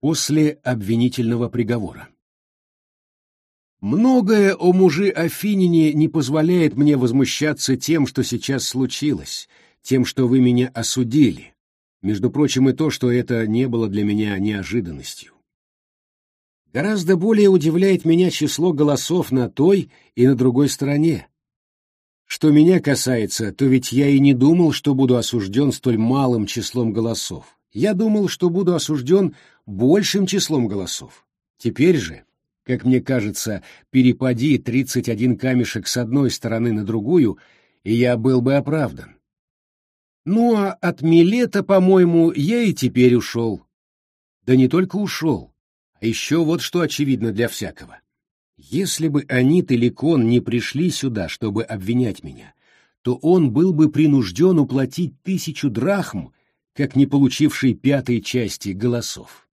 После обвинительного приговора. Многое о муже Афинине не позволяет мне возмущаться тем, что сейчас случилось, тем, что вы меня осудили. Между прочим, и то, что это не было для меня неожиданностью. Гораздо более удивляет меня число голосов на той и на другой стороне. Что меня касается, то ведь я и не думал, что буду осужден столь малым числом голосов. Я думал, что буду осужден большим числом голосов. Теперь же, как мне кажется, перепади 31 камешек с одной стороны на другую, и я был бы оправдан. Ну а от Милета, по-моему, я и теперь ушел. Да не только ушел, а еще вот что очевидно для всякого. Если бы Анит или Кон не пришли сюда, чтобы обвинять меня, то он был бы принужден уплатить тысячу драхм как не получивший пятой части голосов.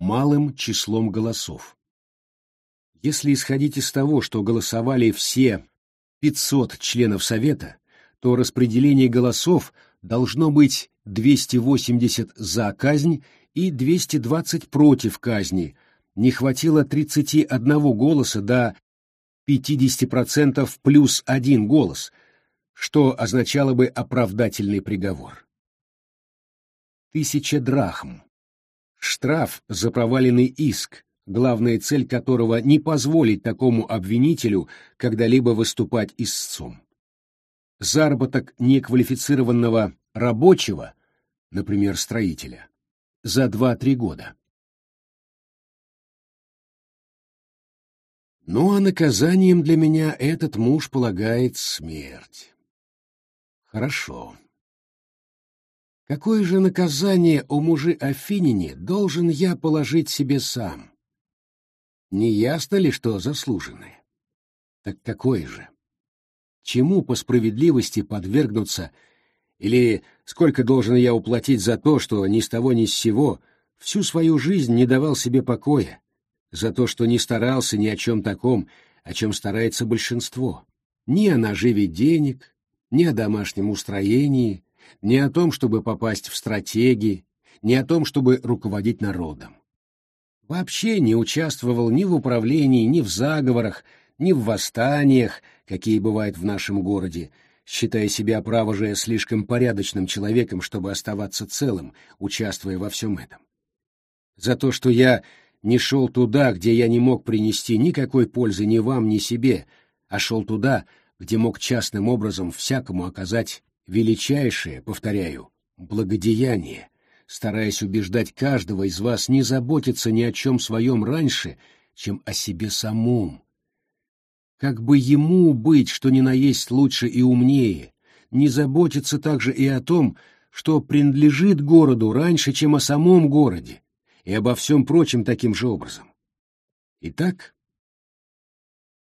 Малым числом голосов. Если исходить из того, что голосовали все 500 членов Совета, то распределение голосов должно быть 280 за казнь и 220 против казни. Не хватило 31 голоса до 50% плюс один голос – что означало бы оправдательный приговор. Тысяча драхм. Штраф за проваленный иск, главная цель которого не позволить такому обвинителю когда-либо выступать истцом. Заработок неквалифицированного рабочего, например, строителя, за 2-3 года. Ну а наказанием для меня этот муж полагает смерть. Хорошо. Какое же наказание у мужи Афинине должен я положить себе сам? Не ясно ли, что заслуженное? Так какое же? Чему по справедливости подвергнуться, или сколько должен я уплатить за то, что ни с того ни с сего всю свою жизнь не давал себе покоя, за то, что не старался ни о чем таком, о чем старается большинство, ни о наживе денег, ни о домашнем устроении, ни о том, чтобы попасть в стратегии, ни о том, чтобы руководить народом. Вообще не участвовал ни в управлении, ни в заговорах, ни в восстаниях, какие бывают в нашем городе, считая себя, право же, слишком порядочным человеком, чтобы оставаться целым, участвуя во всем этом. За то, что я не шел туда, где я не мог принести никакой пользы ни вам, ни себе, а шел туда, где мог частным образом всякому оказать величайшее, повторяю, благодеяние, стараясь убеждать каждого из вас не заботиться ни о чем своем раньше, чем о себе самом. Как бы ему быть, что ни на есть лучше и умнее, не заботиться также и о том, что принадлежит городу раньше, чем о самом городе, и обо всем прочем таким же образом. Итак,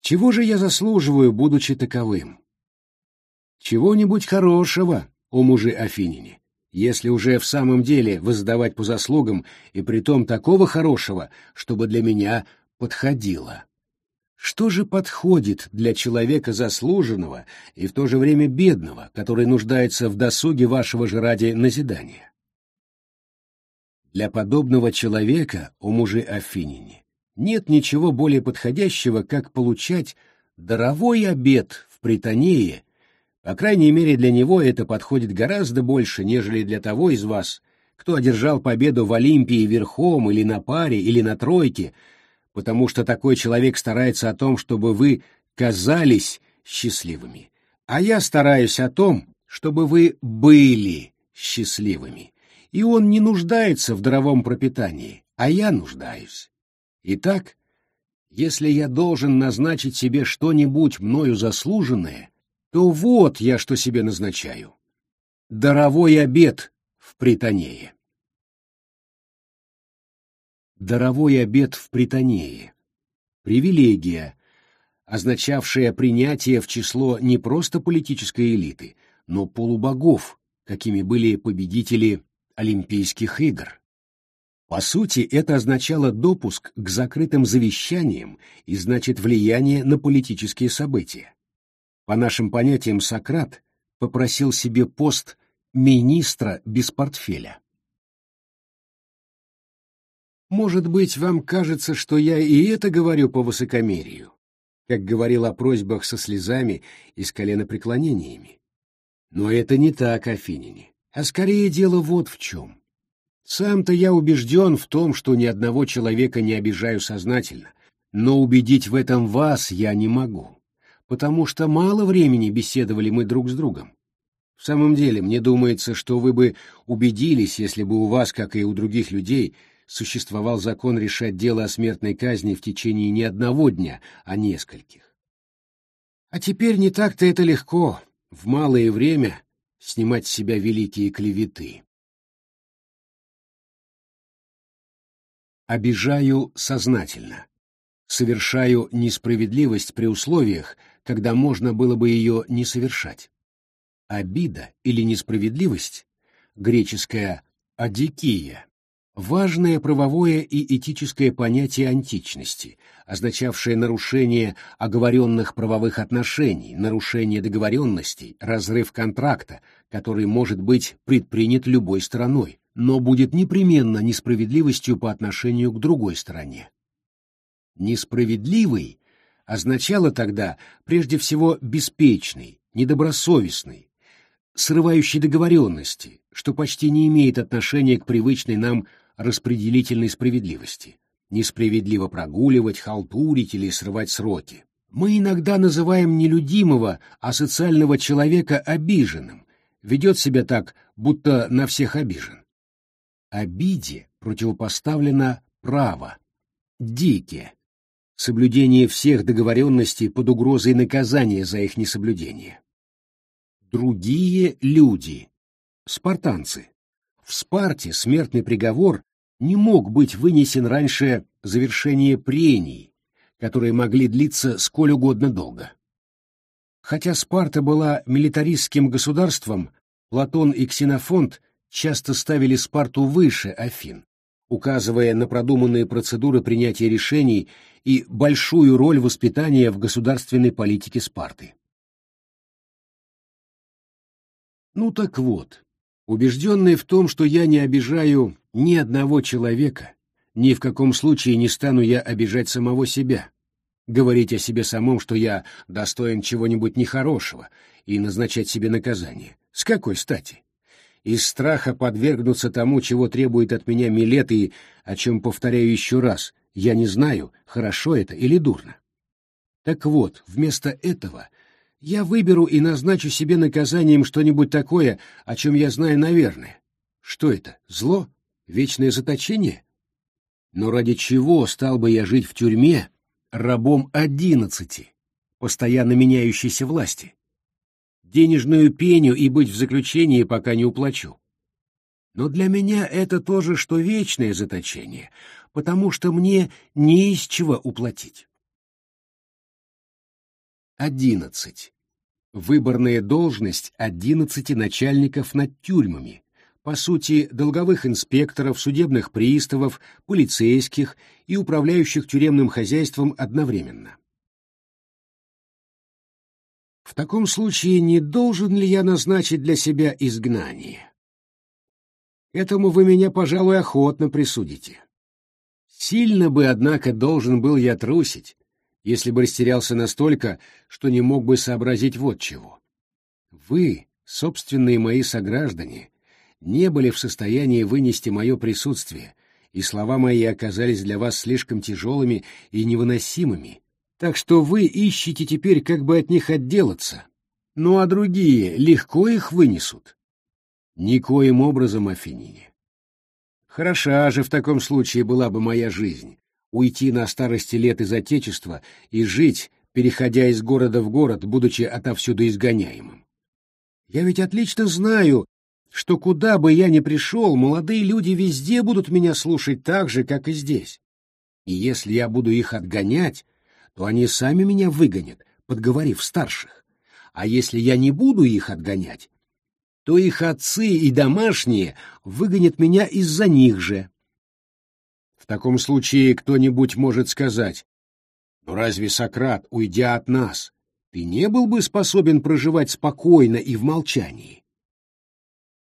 чего же я заслуживаю, будучи таковым? Чего-нибудь хорошего, о муже Афинине, если уже в самом деле воздавать по заслугам, и притом такого хорошего, чтобы для меня подходило. Что же подходит для человека заслуженного и в то же время бедного, который нуждается в досуге вашего же ради назидания? Для подобного человека, о муже Афинине, нет ничего более подходящего, как получать даровой обед в Притонее, по крайней мере для него это подходит гораздо больше, нежели для того из вас, кто одержал победу в Олимпии верхом или на паре, или на тройке, потому что такой человек старается о том, чтобы вы казались счастливыми. А я стараюсь о том, чтобы вы были счастливыми. И он не нуждается в даровом пропитании, а я нуждаюсь. Итак, если я должен назначить себе что-нибудь мною заслуженное, то вот я что себе назначаю. Даровой обед в Притонее. Даровой обед в Притонее. Привилегия, означавшая принятие в число не просто политической элиты, но полубогов, какими были победители Олимпийских игр. По сути, это означало допуск к закрытым завещаниям и, значит, влияние на политические события. По нашим понятиям, Сократ попросил себе пост министра без портфеля. Может быть, вам кажется, что я и это говорю по высокомерию, как говорил о просьбах со слезами и с коленопреклонениями. Но это не так, Афинине, а скорее дело вот в чем. Сам-то я убежден в том, что ни одного человека не обижаю сознательно, но убедить в этом вас я не могу, потому что мало времени беседовали мы друг с другом. В самом деле, мне думается, что вы бы убедились, если бы у вас, как и у других людей, существовал закон решать дело о смертной казни в течение не одного дня, а нескольких. А теперь не так-то это легко, в малое время, снимать с себя великие клеветы. Обижаю сознательно. Совершаю несправедливость при условиях, когда можно было бы ее не совершать. Обида или несправедливость, греческая «адикия», важное правовое и этическое понятие античности, означавшее нарушение оговоренных правовых отношений, нарушение договоренностей, разрыв контракта, который может быть предпринят любой стороной, но будет непременно несправедливостью по отношению к другой стороне. Несправедливый означало тогда прежде всего беспечный, недобросовестный, срывающий договоренности, что почти не имеет отношения к привычной нам распределительной справедливости. Несправедливо прогуливать, халтурить или срывать сроки. Мы иногда называем нелюдимого, а социального человека обиженным, ведет себя так, будто на всех обижен. Обиде противопоставлено право, дике, соблюдение всех договоренностей под угрозой наказания за их несоблюдение. Другие люди, спартанцы. В Спарте смертный приговор не мог быть вынесен раньше завершения прений, которые могли длиться сколь угодно долго. Хотя Спарта была милитаристским государством, Платон и Ксенофонт часто ставили Спарту выше Афин, указывая на продуманные процедуры принятия решений и большую роль воспитания в государственной политике Спарты. Ну так вот, убежденный в том, что я не обижаю ни одного человека, ни в каком случае не стану я обижать самого себя, говорить о себе самом, что я достоин чего-нибудь нехорошего, и назначать себе наказание. С какой стати? Из страха подвергнуться тому, чего требует от меня Милет, и о чем повторяю еще раз, я не знаю, хорошо это или дурно. Так вот, вместо этого я выберу и назначу себе наказанием что-нибудь такое, о чем я знаю, наверное. Что это, зло? Вечное заточение? Но ради чего стал бы я жить в тюрьме рабом одиннадцати, постоянно меняющейся власти? Денежную пеню и быть в заключении, пока не уплачу. Но для меня это тоже, что вечное заточение, потому что мне не из чего уплатить. Одиннадцать. Выборная должность одиннадцати начальников над тюрьмами, по сути, долговых инспекторов, судебных приставов, полицейских и управляющих тюремным хозяйством одновременно. В таком случае не должен ли я назначить для себя изгнание? Этому вы меня, пожалуй, охотно присудите. Сильно бы, однако, должен был я трусить, если бы растерялся настолько, что не мог бы сообразить вот чего. Вы, собственные мои сограждане, не были в состоянии вынести мое присутствие, и слова мои оказались для вас слишком тяжелыми и невыносимыми, так что вы ищете теперь, как бы от них отделаться. Ну а другие легко их вынесут. Никоим образом, Афинине. Хороша же в таком случае была бы моя жизнь. Уйти на старости лет из Отечества и жить, переходя из города в город, будучи отовсюду изгоняемым. Я ведь отлично знаю, что куда бы я ни пришел, молодые люди везде будут меня слушать так же, как и здесь. И если я буду их отгонять, то они сами меня выгонят, подговорив старших. А если я не буду их отгонять, то их отцы и домашние выгонят меня из-за них же. В таком случае кто-нибудь может сказать, «Ну разве Сократ, уйдя от нас, ты не был бы способен проживать спокойно и в молчании?»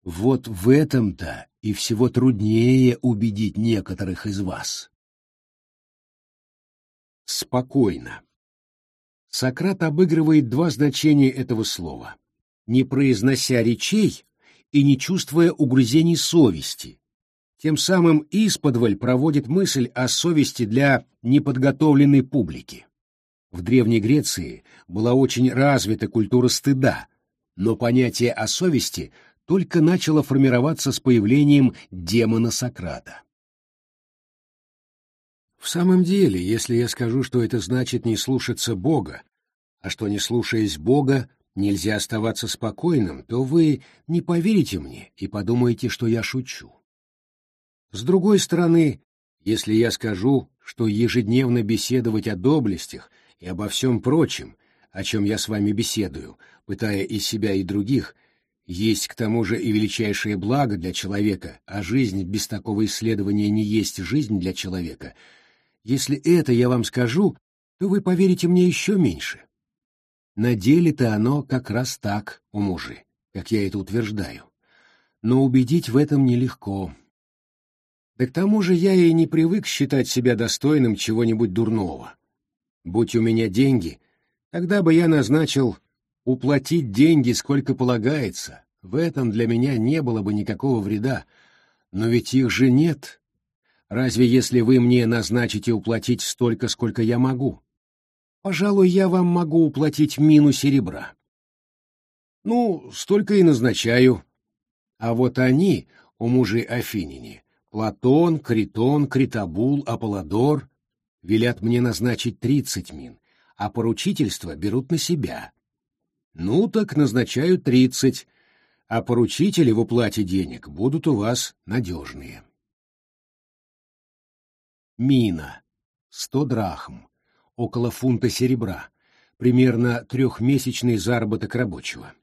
Вот в этом-то и всего труднее убедить некоторых из вас. Спокойно. Сократ обыгрывает два значения этого слова, не произнося речей и не чувствуя угрызений совести, тем самым исподволь проводит мысль о совести для неподготовленной публики. В Древней Греции была очень развита культура стыда, но понятие о совести только начало формироваться с появлением демона Сократа. В самом деле, если я скажу, что это значит не слушаться Бога, а что не слушаясь Бога, нельзя оставаться спокойным, то вы не поверите мне и подумаете, что я шучу. С другой стороны, если я скажу, что ежедневно беседовать о доблестях и обо всем прочем, о чем я с вами беседую, пытая и себя, и других, есть к тому же и величайшее благо для человека, а жизнь без такого исследования не есть жизнь для человека, если это я вам скажу, то вы поверите мне еще меньше. На деле-то оно как раз так у мужи, как я это утверждаю. Но убедить в этом нелегко. Да к тому же я и не привык считать себя достойным чего-нибудь дурного. Будь у меня деньги, тогда бы я назначил уплатить деньги, сколько полагается. В этом для меня не было бы никакого вреда. Но ведь их же нет. Разве если вы мне назначите уплатить столько, сколько я могу? Пожалуй, я вам могу уплатить мину серебра. Ну, столько и назначаю. А вот они, у мужей Афинине, Платон, Критон, Критобул, Аполлодор велят мне назначить тридцать мин, а поручительство берут на себя. Ну так назначаю тридцать, а поручители в уплате денег будут у вас надежные. Мина. Сто драхм. Около фунта серебра. Примерно трехмесячный заработок рабочего.